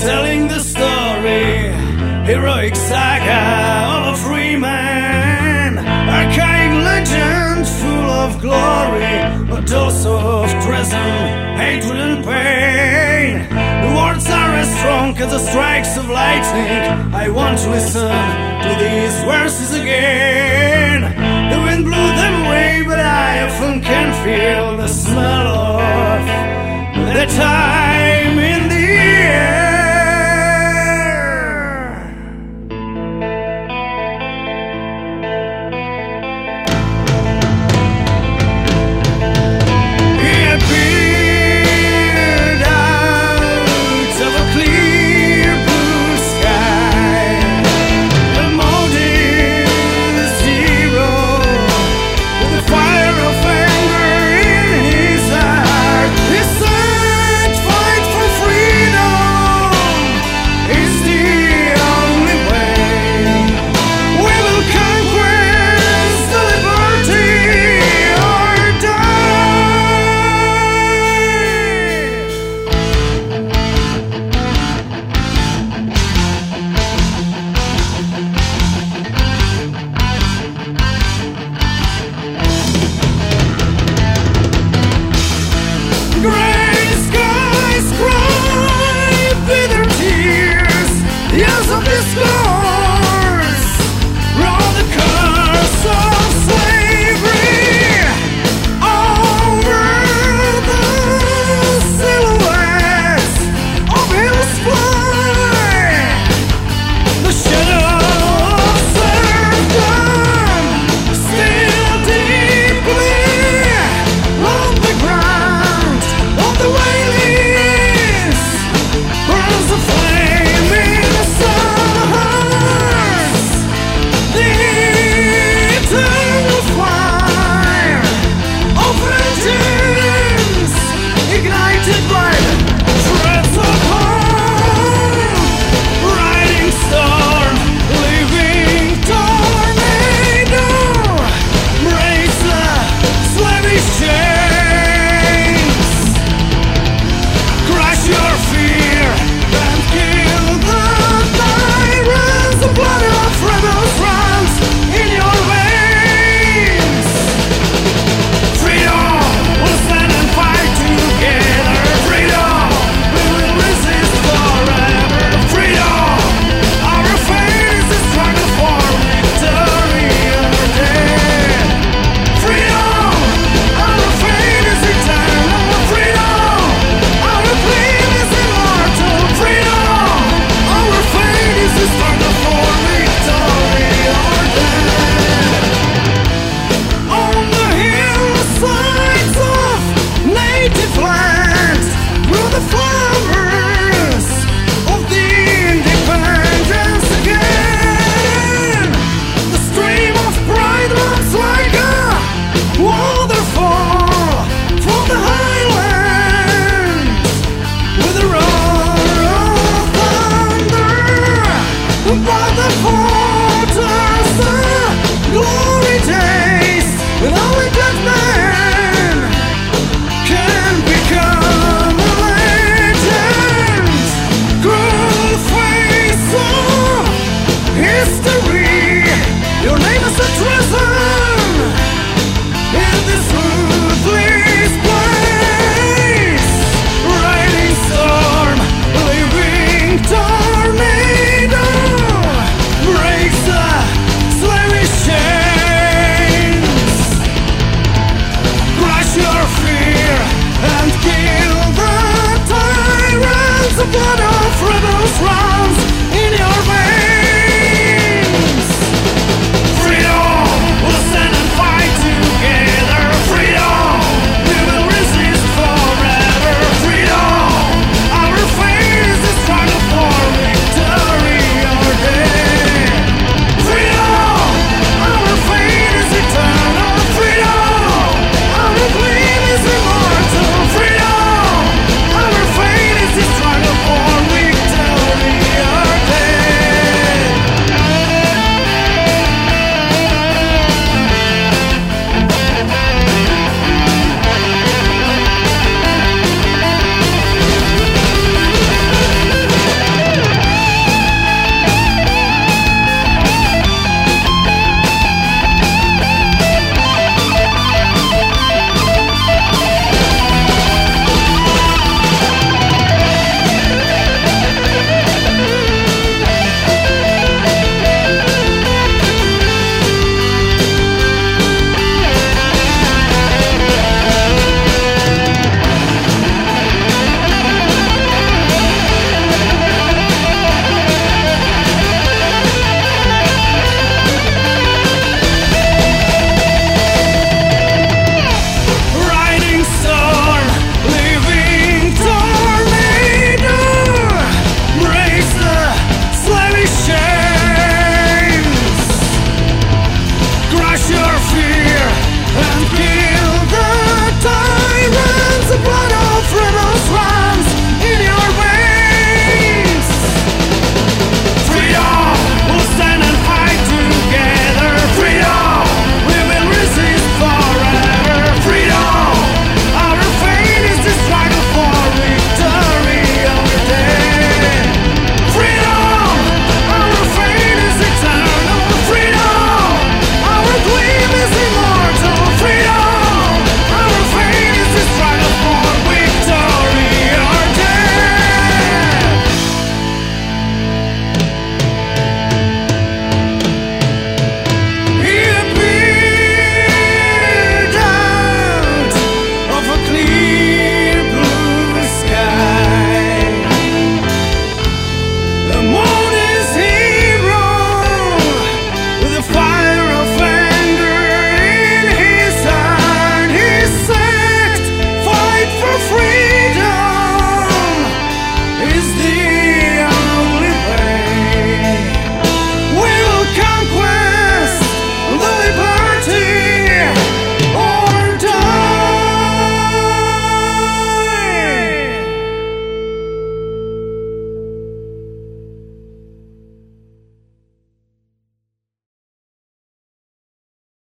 telling the story, heroic saga of a free man, archaic legend full of glory, but also of treason, hatred, and pain. The words are as strong as the strikes of lightning. I want to listen to these verses again. The wind blew them away, but I often can feel the smell of.